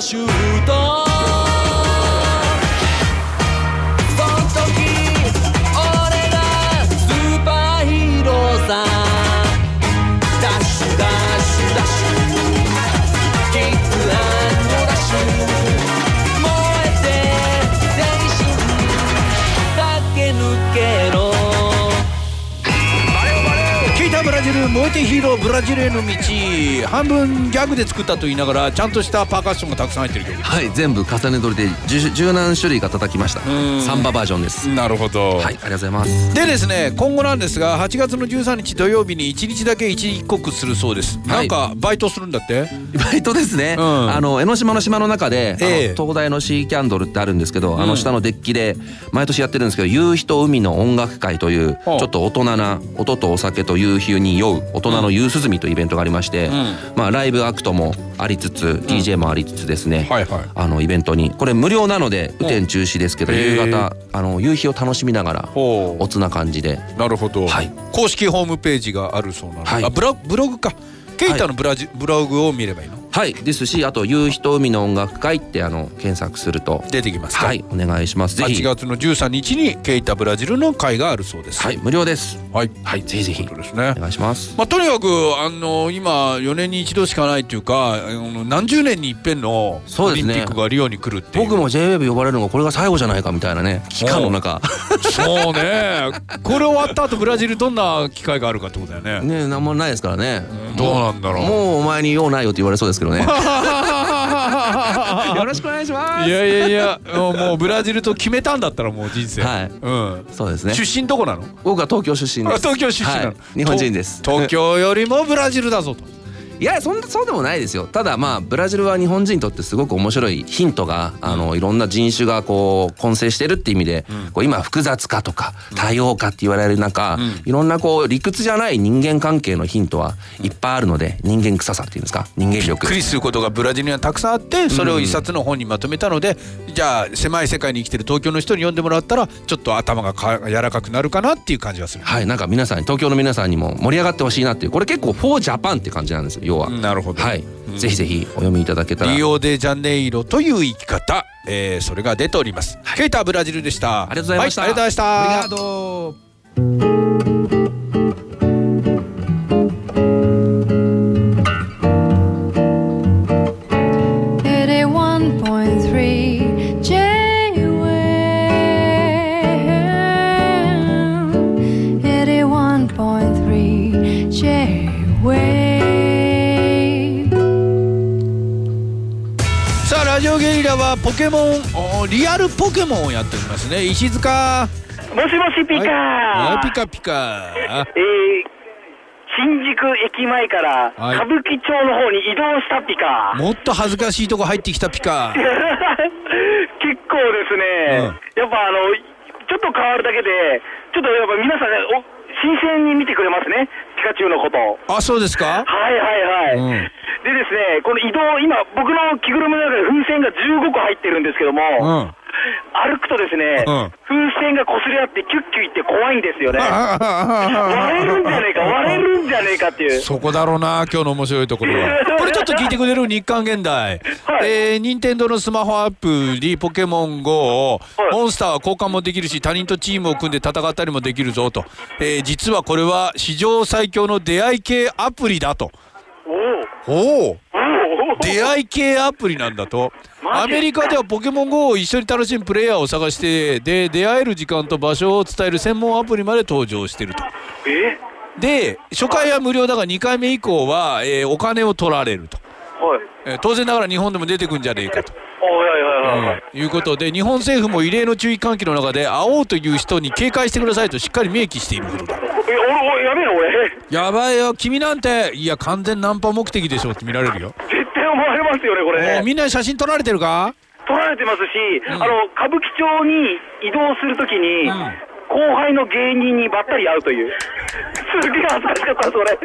シュート燃えてヒーローブラジルへの道半分ギャグで作ったと言いながらちゃんとしたパーカッションがたくさん入ってる曲。はい全部重ね取りで十十何種類か叩きました。サンババージョンです。なるほど、はいありがとうございます。でですね今後なんですが8月の13日土曜日に1日だけ一時帰国するそうです、なんかバイトするんだって？バイトですね、ん。あの江ノ島の島の中で、ええ。東大のシーキャンドルってあるんですけど、あの下のデッキで毎年やってるんですけど夕日と海の音楽会という。ちょっと大人な音とお酒と夕日に酔う大人の夕涼みというイベントがありまして、まあライブアクトもありつつ、DJ もありつつですね、はいはい。あのイベントに。これ無料なので雨天中止ですけど、夕方あの夕日を楽しみながらおつな感じで。なるほど、はい。公式ホームページがあるそうなの。で、はい。あブロブログか。ケイタのブラジ、ブログを見ればいいの？はいですしあと夕日と海の音楽会ってあの検索すると出てきます。かはいお願いします。ぜひ。8月の13日にケイタブラジルの会があるそうです。はい無料です。はい。はいぜひぜひ。ですね。お願いします。まあ、とにかくあの今4年に一度しかないというかあの何十年に一遍のオリンピックがリオに来るっていう。僕も JWEB 呼ばれるのがこれが最後じゃないかみたいなね期間の中。そうね。これ終わった後ブラジルどんな機会があるかってことだよね。ねなんもないですからね。どうなんだろうもうお前に用ないよって言われそうですけどね。よろしくお願いします。いやいやいやもうもうブラジルと決めたんだったらもう人生、はい。うん。そうですね。出身どこなの？僕は東京出身です。あ東京出身なの、はい。日本人です。と東京よりもブラジルだぞといやそんなそうでもないですよ。ただまあブラジルは日本人にとってすごく面白いヒントがあのいろんな人種がこう混成してるっていう意味で、こう今複雑化とか多様化って言われる中、いろんなこう理屈じゃない人間関係のヒントはいっぱいあるので人間臭さっていうんですか？人間力。クリすることがブラジルにはたくさんあってそれを一冊の本にまとめたので、じゃあ狭い世界に生きてる東京の人に読んでもらったらちょっと頭がか柔らかくなるかなっていう感じがする、はいなんか皆さんに東京の皆さんにも盛り上がってほしいなっていうこれ結構「フォージャパンって感じなんですよ要は、なるほど、はい、ぜひぜひお読みいただけたら。リオデジャネイロという生き方、えーそれが出ております、ケイタブラジルでした。ありがとうございました、はい、ありがとうございましたはポケモンおリアルポケモンをやっておりますね。石塚。もしもしピカー、はい。ピカピカ。えー、新宿駅前からはい。歌舞伎町の方に移動したピカー。もっと恥ずかしいとこ入ってきたピカ 結構ですね、やっぱあの、ちょっと変わるだけで、ちょっとやっぱ皆さんね、お新鮮に見てくれますね、ピカチュウのこと。あそうですか？はいはいはい。うんでですね、この移動、今、僕の着ぐるみの中で風船が15個入ってるんですけども、うん歩くとですね、うん。風船が擦れ合ってキュッキュいって怖いんですよね。割れるんじゃねえか、割れるんじゃねえかっていう。そこだろうな今日の面白いところは。これちょっと聞いてくれる日刊現代、はい。えー、任天堂のスマホアプリポケモン GO、はい。モンスターは交換もできるし他人とチームを組んで戦ったりもできるぞと、えー実はこれは史上最強の出会い系アプリだと。おおおお出会い系アプリなんだと。アメリカではポケモン GO を一緒に楽しむプレイヤーを探してで出会える時間と場所を伝える専門アプリまで登場してると。え？で初回は無料だが2回目以降は、えーお金を取られると、はい。えー当然ながら日本でも出てくんじゃねえかと。うん。いうことで日本政府も異例の注意喚起の中で会おうという人に警戒してくださいとしっかり明記しているほどだ。やばいよ君なんて。いや完全ナンパ目的でしょって見られるよ思われますよね、これね。みんな写真撮られてるか？撮られてますし、あの、歌舞伎町に移動するときに、ん。後輩の芸人にばったり会うという。すげえ恥ずかしかった、それ。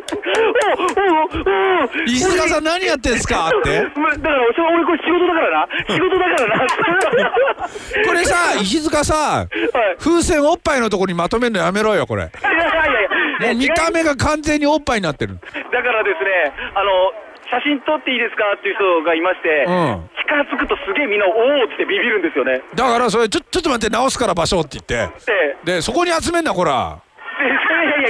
おおおお石塚さん何やってんすか？って。まだから、俺これ仕事だからな。仕事だからな。これさ石塚さんはい。風船おっぱいのとこにまとめるのやめろよこれ。いやいやいや。もう見た目が完全におっぱいになってる。だからですね、あの、写真撮っていいですかっていう人がいまして、うん。近づくとすげえみんな、おおってビビるんですよね。だからそれちょちょっと待って直すから場所って言って。で、でそこに集めんなこら。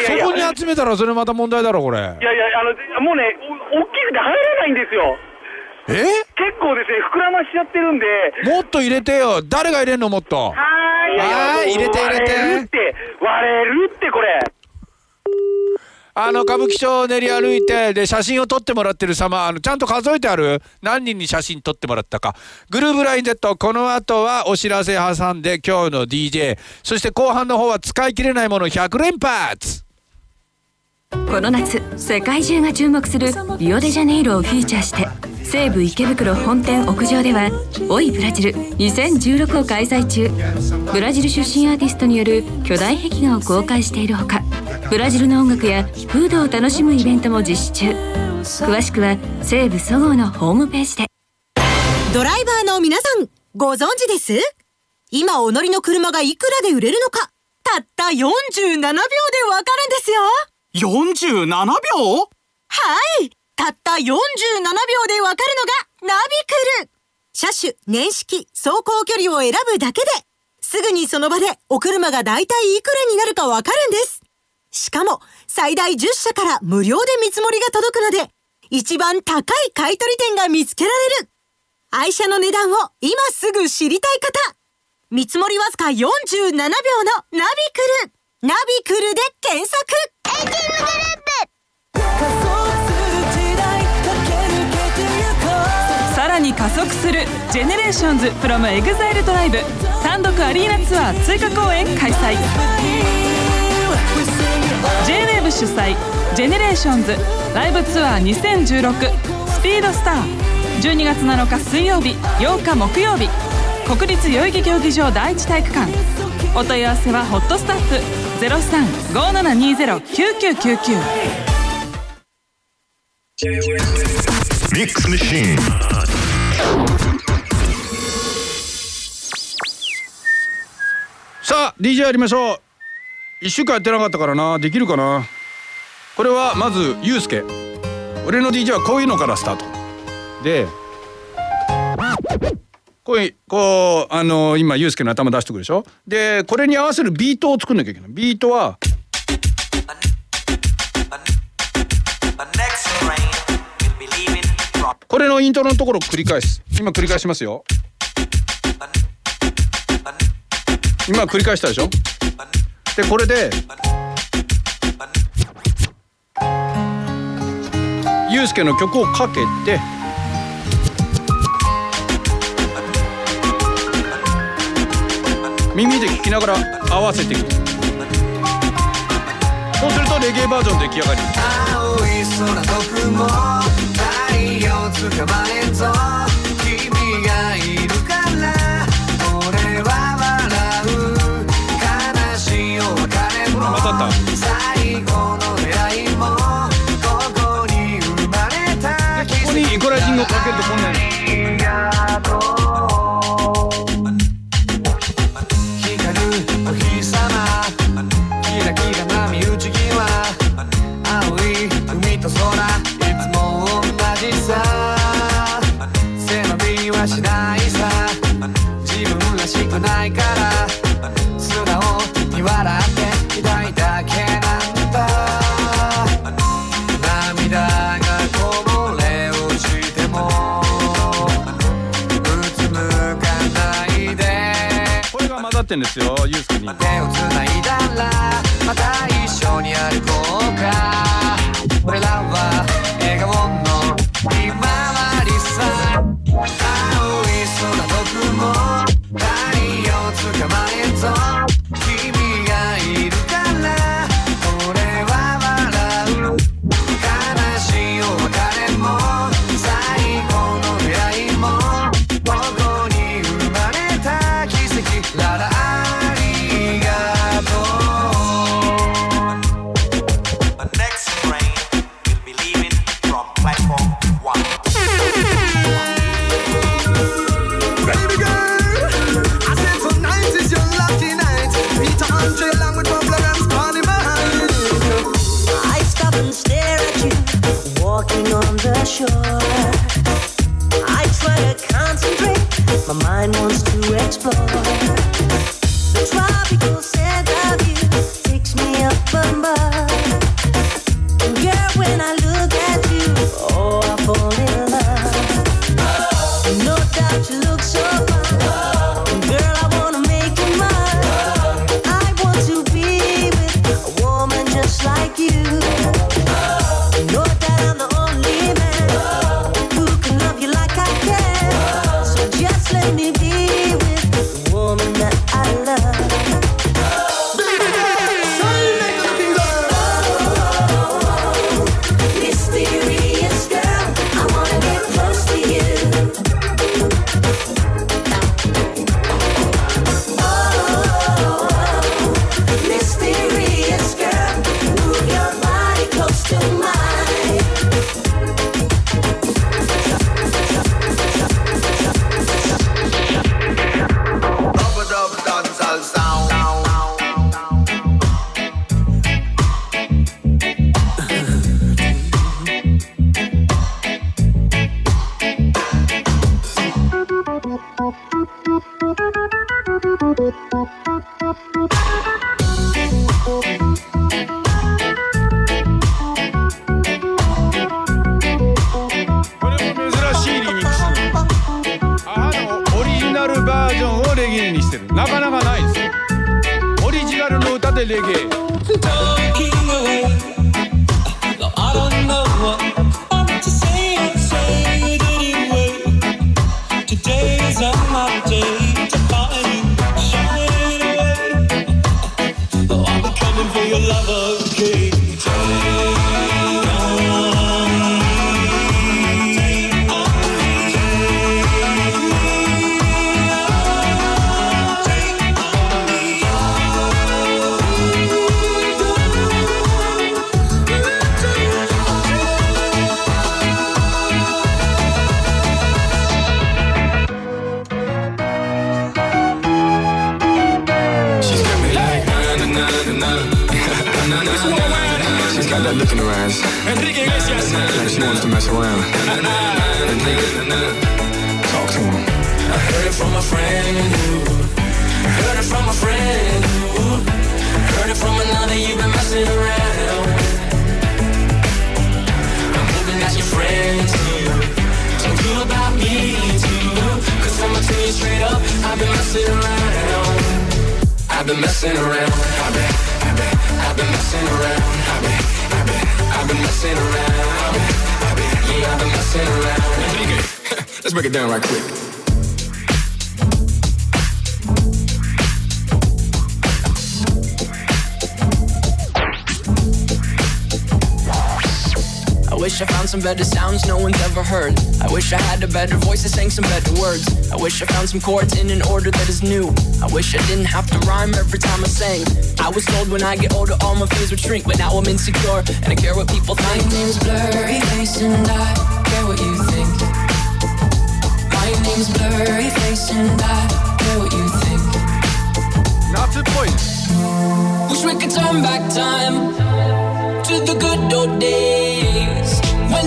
そ。こに集めたらそれまた問題だろこれ。いやいや、あの、もうね、お大きくて入れないんですよ。え？結構ですね、膨らましちゃってるんで、もっと入れてよ。誰が入れんのもっと。はーい、はい入れて入れて。割れるって、割れるって、これ。あの歌舞伎町を練り歩いてで写真を撮ってもらってる様あのちゃんと数えてある？何人に写真撮ってもらったか。グルーブライン Z この後はお知らせ挟んで今日の DJ そして後半の方は使い切れないもの100連発。この夏世界中が注目するリオデジャネイロをフィーチャーして西武池袋本店屋上では「おいブラジル2016」を開催中。ブラジル出身アーティストによる巨大壁画を公開しているほかブラジルの音楽やフードを楽しむイベントも実施中。詳しくは西武そごうのホームページで。ドライバーの皆さん、ご存知です？今お乗りの車がいくらで売れるのか、たった47秒でわかるんですよ。47秒？はい。たった47秒でわかるのがナビクル。車種、年式、走行距離を選ぶだけで、すぐにその場でお車がだいたいいくらになるかわかるんです。しかも、最大10社から無料で見積もりが届くので、一番高い買取店が見つけられる。愛車の値段を今すぐ知りたい方。見積もりわずか47秒のナビクル。ナビクルで検索。さらに加速する「 GENERATIONS from EXILE TRIBE」単独アリーナツアー追加公演開催 J-WAVE 主催「 GENERATIONS LIVE TOUR 2016 SPEEDSTER」12月7日水曜日8日木曜日国立代々木競技場第一体育館。お問い合わせはホットスタッフ0357209999ミックスマシーンさあ DJ やりましょう1週間やってなかったからな。できるかな。これはまずゆうすけ俺の DJ はこういうのからスタート。でこういうこうあの今ゆうすけの頭出してくるでしょ。でこれに合わせるビートを作んなきゃいけない。ビートはこれのイントロのところを繰り返す。今繰り返しますよ。今繰り返したでしょ。でこれでゆうすけの曲をかけて耳で聴きながら合わせていく。そうするとレゲエバージョン出来上がり。青い空と雲太陽つかまれぞまたった。最後の出会いもここに生まれたここにイコライジングをかけるとこんなにってんですよユースケに。手をつないだらまた一緒に歩こうか。俺らは above. And girl, when I look at you, oh, I fall love, from a friend. Heard it from a friend. Heard it from another. You've been messing around. I'm hoping that your friends too. About me too. I'ma tell you straight up. I've been messing around. I've been messing around. I've been, I've been, I've been messing around. I've been, I've been, I've been messing around. I've been, I've been, yeah, I've been messing around. Let's break it down right quick. wish I found some better sounds no one's ever heard. I wish I had a better voice that sang some better words. I wish I found some chords in an order that is new. I wish I didn't have to rhyme every time I sang. I was told when I get older all my fears would shrink, but now I'm insecure and I care what people think. My name's Blurry Face and I care what you think. My name's Blurry Face and I care what you think. Not to point. Wish we could turn back time to the good old days.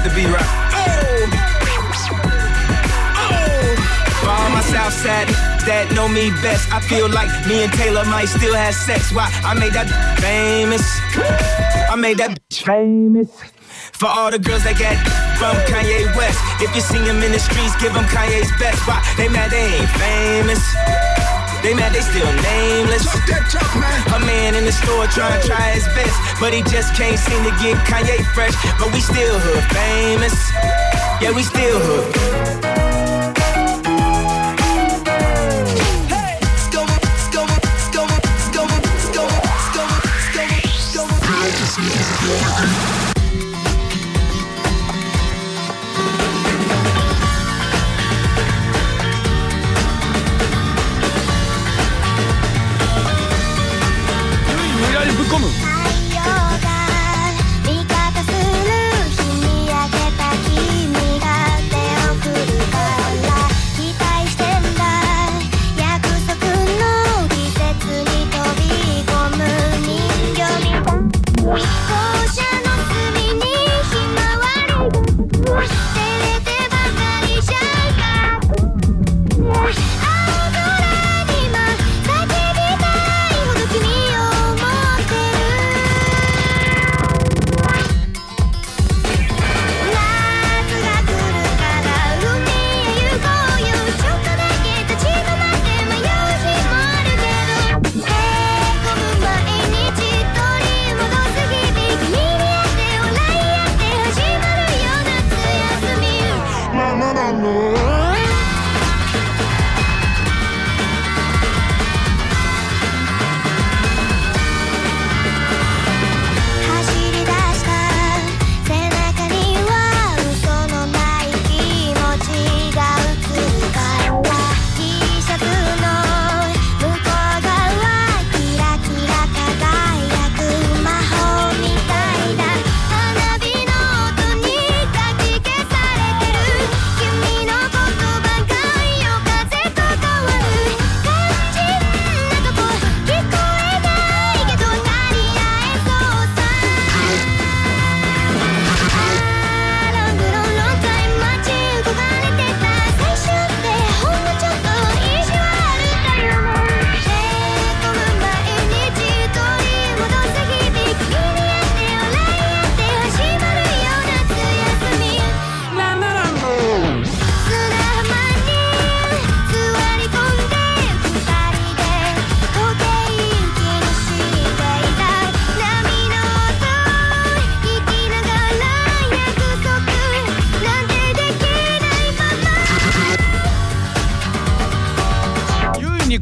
let the beat rock. Oh! Oh! For all my south side that know me best, I feel like me and Taylor might still have sex. Why? I made that famous. I made that famous. For all the girls that got from Kanye West. If you see him in the streets, give him Kanye's best. Why? They mad they ain't famous. They mad they still nameless. Talk that talk, man. A man in the store trying to try his best, but he just can't seem to get Kanye fresh. But we still hood famous. Yeah, we still hood.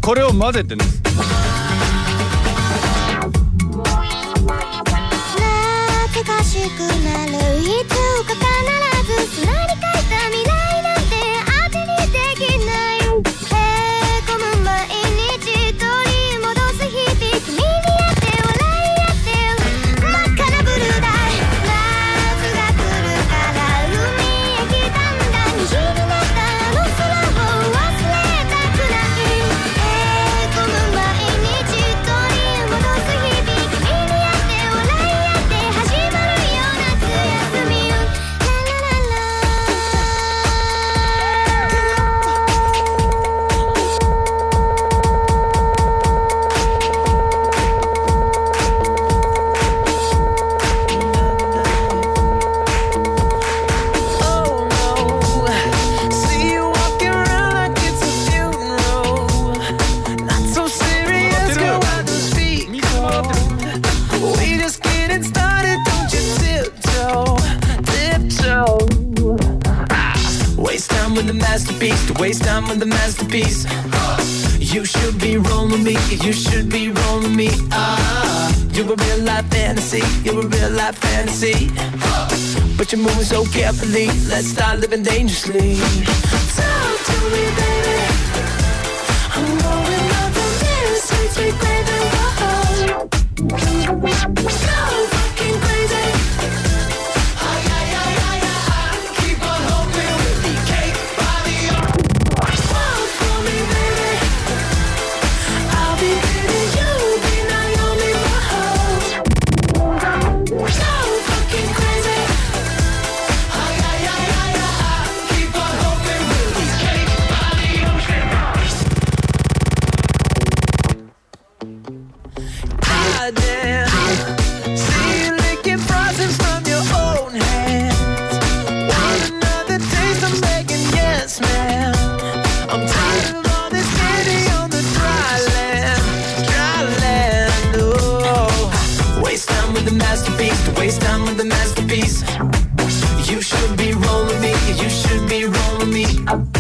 これを混ぜてで high fantasy. But you're moving so carefully, let's start living dangerously. Talk to me, baby. I'm going up on this, sweet, sweet baby.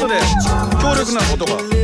ットで強力な音が。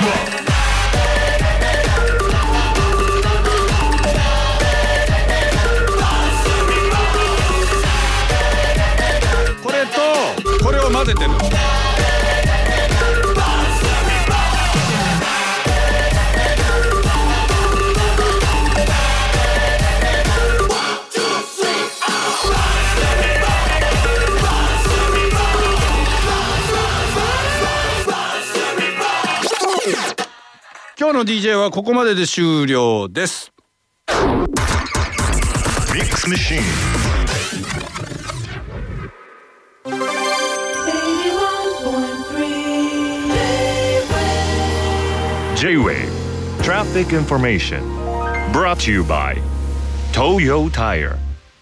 これとこれを混ぜてる。の DJ はここまでで終了です。Mix Machine. J-Wave Traffic Information brought to you by Toyo Tire